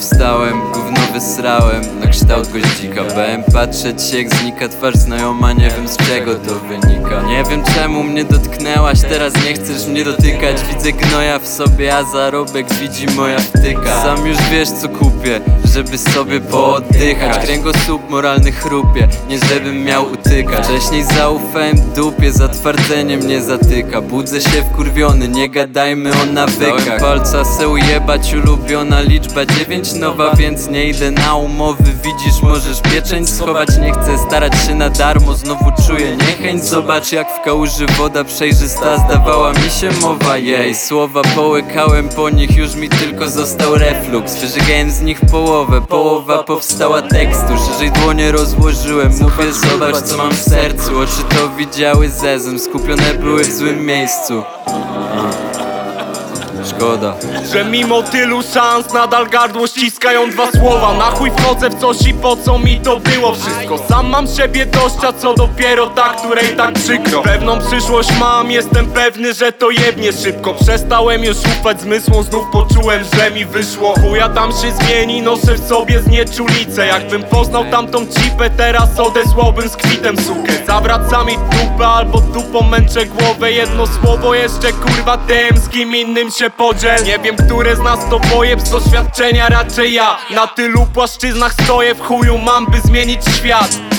wstałem, gówno wysrałem Na kształt goździka Bałem. Patrzeć jak znika twarz znajoma Nie wiem z czego to wynika. Nie wiem czemu mnie dotknęłaś Teraz nie chcesz mnie dotykać. Widzę gnoja w sobie, a zarobek widzi moja wtyka. Sam już wiesz co kupię Żeby sobie pooddychać. Kręgosłup moralny chrupie Nie żebym miał utykać. Wcześniej zaufałem dupie Zatwardzenie mnie zatyka. Budzę się wkurwiony, nie gadajmy o nawykach. Dałem palca se ujebać Ulubiona liczba 9 nowa Więc nie idę na umowy. Widzisz, możesz pieczęć schować. Nie chcę starać się na darmo. Znowu czuję niechęć. Zobacz jak w kałuży woda przejrzysta. Zdawała mi się mowa jej Słowa połykałem po nich. Już mi tylko został reflux. Wyżygałem z nich połowę. Połowa powstała tekstu. Szerzej dłonie rozłożyłem. Mówię zobacz co mam w sercu. Oczy to widziały zezem. Skupione były w złym miejscu Szkoda. Że mimo tylu szans nadal gardło ściskają dwa słowa. Na chuj wchodzę w coś i po co mi to było wszystko? Sam mam siebie dość, a co dopiero ta, której tak przykro. Pewną przyszłość mam, jestem pewny, że to jebnie szybko. Przestałem już ufać zmysłom, znów poczułem, że mi wyszło. Chuja tam się zmieni, noszę w sobie znieczulicę Jakbym poznał tamtą cipę, teraz odesłałbym z kwitem sukę. Zawraca mi dupę albo dupą męczę głowę. Jedno słowo jeszcze kurwa tym, z kim innym się podziel. Nie wiem, które z nas to pojeb z doświadczenia raczej ja. Na tylu płaszczyznach stoję w chuju mam, by zmienić świat